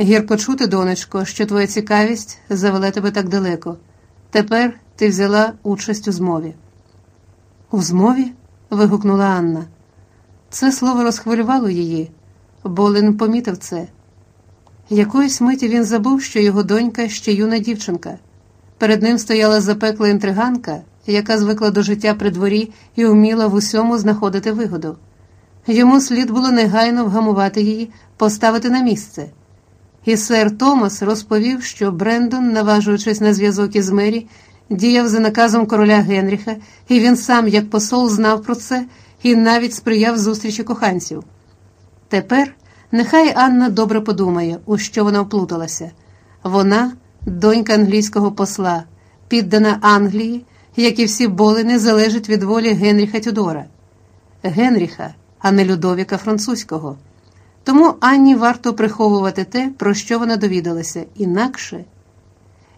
Гірко чути, донечко, що твоя цікавість завела тебе так далеко. Тепер ти взяла участь у змові. У змові? вигукнула Анна. Це слово розхвилювало її. Болин помітив це. Якоїсь миті він забув, що його донька ще юна дівчинка. Перед ним стояла запекла інтриганка, яка звикла до життя при дворі і вміла в усьому знаходити вигоду. Йому слід було негайно вгамувати її, поставити на місце. І сер Томас розповів, що Брендон, наважуючись на зв'язок із Мері, діяв за наказом короля Генріха, і він сам, як посол, знав про це і навіть сприяв зустрічі коханців. Тепер нехай Анна добре подумає, у що вона вплуталася. Вона, донька англійського посла, піддана Англії, як і всі болини, залежить від волі Генріха Тюдора. Генріха, а не Людовіка Французького. Тому Анні варто приховувати те, про що вона довідалася, інакше.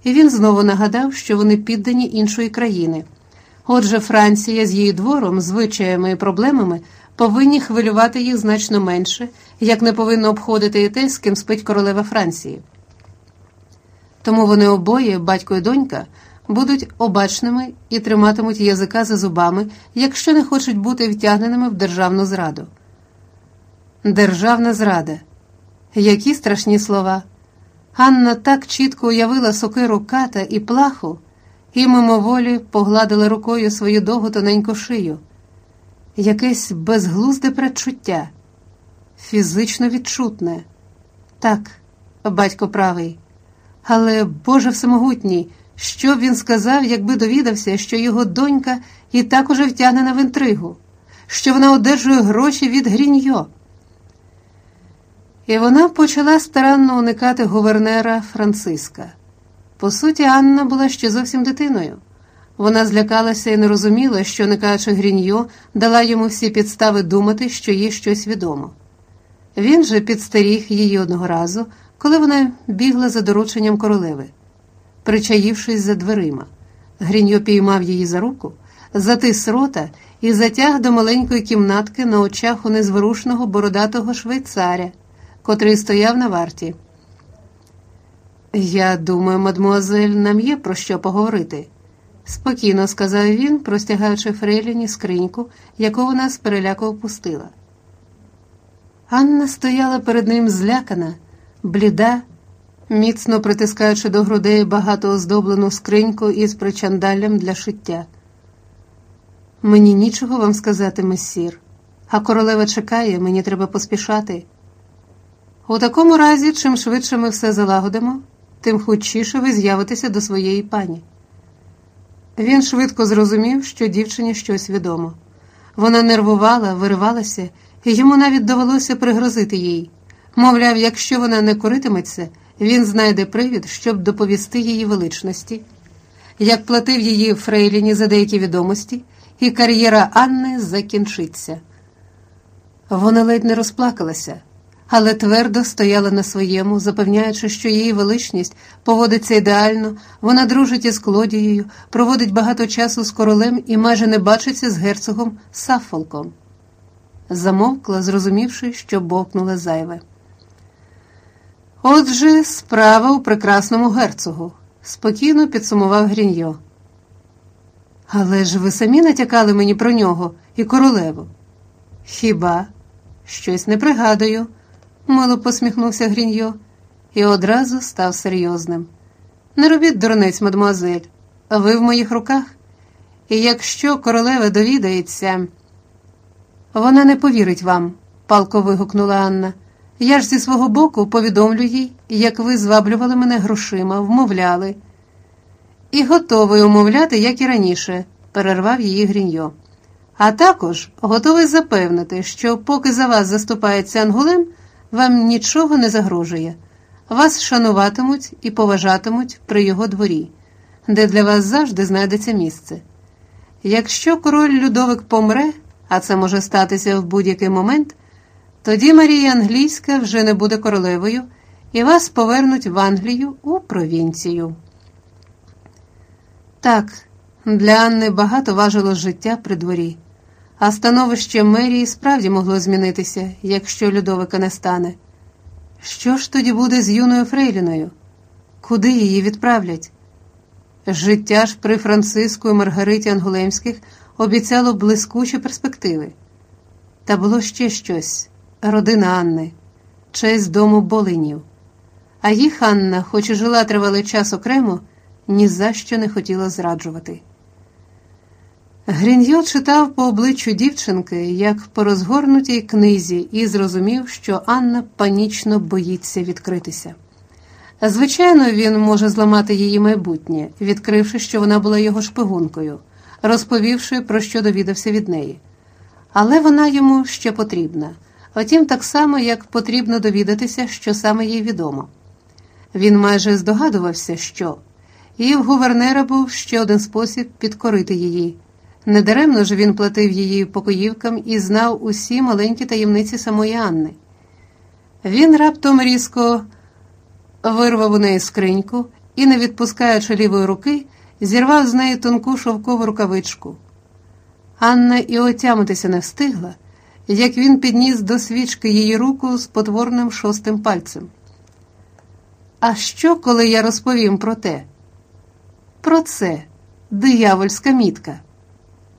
І він знову нагадав, що вони піддані іншої країни. Отже, Франція з її двором, звичаями і проблемами повинні хвилювати їх значно менше, як не повинно обходити і те, з ким спить королева Франції. Тому вони обоє, батько і донька, будуть обачними і триматимуть язика за зубами, якщо не хочуть бути втягненими в державну зраду. Державна зрада. Які страшні слова. Анна так чітко уявила сокиру ката і плаху і мимоволі погладила рукою свою довгу тоненьку шию. Якесь безглузде предчуття, фізично відчутне. Так, батько правий. Але, Боже всемогутній, що б він сказав, якби довідався, що його донька і так уже втягнена в інтригу, що вона одержує гроші від Гріньо. І вона почала старанно уникати гувернера Франциска. По суті, Анна була ще зовсім дитиною. Вона злякалася і не розуміла, що, уникаючи Гріньо, дала йому всі підстави думати, що їй щось відомо. Він же підстеріг її одного разу, коли вона бігла за дорученням королеви. Причаївшись за дверима, Гріньо піймав її за руку, затис рота і затяг до маленької кімнатки на очах у незворушного бородатого швейцаря котрий стояв на варті. Я думаю, мадмуазель, нам є про що поговорити, спокійно сказав він, простягаючи Фрейліні скриньку, яку вона з переляку опустила. Анна стояла перед ним злякана, бліда, міцно притискаючи до грудей багато оздоблену скриньку із причандаллям для шиття. Мені нічого вам сказати, месір, а королева чекає, мені треба поспішати. У такому разі, чим швидше ми все залагодимо, тим хутчіше ви з'явитеся до своєї пані. Він швидко зрозумів, що дівчині щось відомо. Вона нервувала, виривалася, і йому навіть довелося пригрозити їй. Мовляв, якщо вона не коритиметься, він знайде привід, щоб доповісти її величності. Як платив її Фрейліні за деякі відомості, і кар'єра Анни закінчиться. Вона ледь не розплакалася але твердо стояла на своєму, запевняючи, що її величність поводиться ідеально, вона дружить із Клодією, проводить багато часу з королем і майже не бачиться з герцогом Саффолком. Замовкла, зрозумівши, що бовкнула зайве. Отже, справа у прекрасному герцогу, спокійно підсумував Гріньо. Але ж ви самі натякали мені про нього і королеву. Хіба щось не пригадую? Мило посміхнувся Гріньо і одразу став серйозним. Не робіть дурниць, мадемуазель, ви в моїх руках. І якщо королева довідається, вона не повірить вам, палко вигукнула Анна. Я ж зі свого боку повідомлю їй, як ви зваблювали мене грошима, вмовляли. І готовий умовляти, як і раніше, перервав її Гріньо. А також готовий запевнити, що поки за вас заступається Ангулем, вам нічого не загрожує. Вас шануватимуть і поважатимуть при його дворі, де для вас завжди знайдеться місце. Якщо король Людовик помре, а це може статися в будь-який момент, тоді Марія Англійська вже не буде королевою і вас повернуть в Англію у провінцію. Так, для Анни багато важило життя при дворі а становище мерії справді могло змінитися, якщо Людовика не стане. Що ж тоді буде з юною Фрейліною? Куди її відправлять? Життя ж при Франциску і Маргариті Ангулемських обіцяло блискучі перспективи. Та було ще щось родина Анни, честь дому Болинів. А їх Анна, хоч і жила тривалий час окремо, ні за що не хотіла зраджувати. Гріньо читав по обличчю дівчинки, як по розгорнутій книзі, і зрозумів, що Анна панічно боїться відкритися. Звичайно, він може зламати її майбутнє, відкривши, що вона була його шпигункою, розповівши, про що довідався від неї. Але вона йому ще потрібна, втім, так само, як потрібно довідатися, що саме їй відомо. Він майже здогадувався, що, і в гувернера був ще один спосіб підкорити її. Недаремно ж він платив її покоївкам і знав усі маленькі таємниці самої Анни. Він раптом різко вирвав у неї скриньку і, не відпускаючи лівої руки, зірвав з неї тонку шовкову рукавичку. Анна і отямитися не встигла, як він підніс до свічки її руку з потворним шостим пальцем. А що, коли я розповім про те? Про це, диявольська мітка.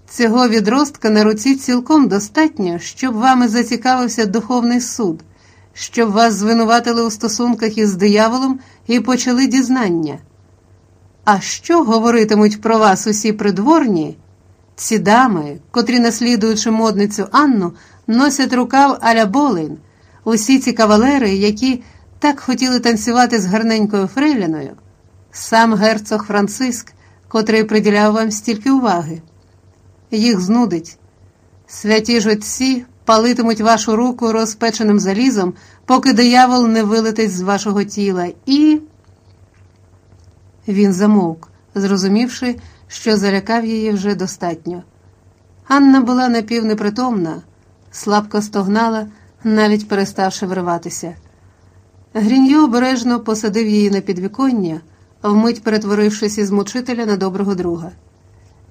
Цього відростка на руці цілком достатньо, щоб вами зацікавився духовний суд, щоб вас звинуватили у стосунках із дияволом і почали дізнання. А що говоритимуть про вас усі придворні? Ці дами, котрі, наслідуючи модницю Анну, носять рукав аля Болин, усі ці кавалери, які так хотіли танцювати з гарненькою Фрейліною, сам герцог Франциск, котрий приділяв вам стільки уваги їх знудить. Святі ж отці палитимуть вашу руку розпеченим залізом, поки диявол не вилетить з вашого тіла, і. Він замовк, зрозумівши, що залякав її вже достатньо. Анна була напівнепритомна, слабко стогнала, навіть переставши вриватися. Гріньо обережно посадив її на підвіконня, вмить перетворившись із мучителя на доброго друга.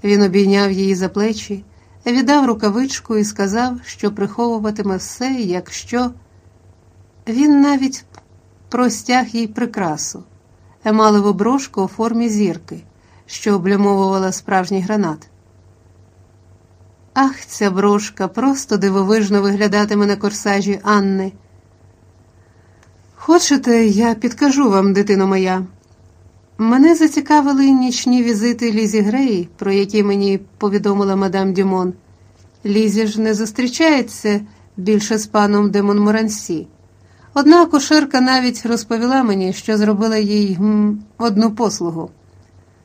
Він обійняв її за плечі, віддав рукавичку і сказав, що приховуватиме все, якщо він навіть простяг їй прикрасу, емалеву брошку у формі зірки, що облямовувала справжній гранат. Ах, ця брошка просто дивовижно виглядатиме на корсажі Анни. Хочете, я підкажу вам, дитино моя. Мене зацікавили нічні візити Лізі Грей, про які мені повідомила мадам Дюмон. Лізі ж не зустрічається більше з паном Демон Морансі. Одна кошерка навіть розповіла мені, що зробила їй м, одну послугу.